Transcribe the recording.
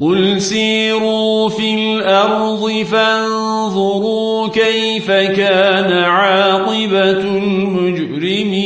قل سيروا في الأرض فانظروا كيف كان عاقبة المجرمين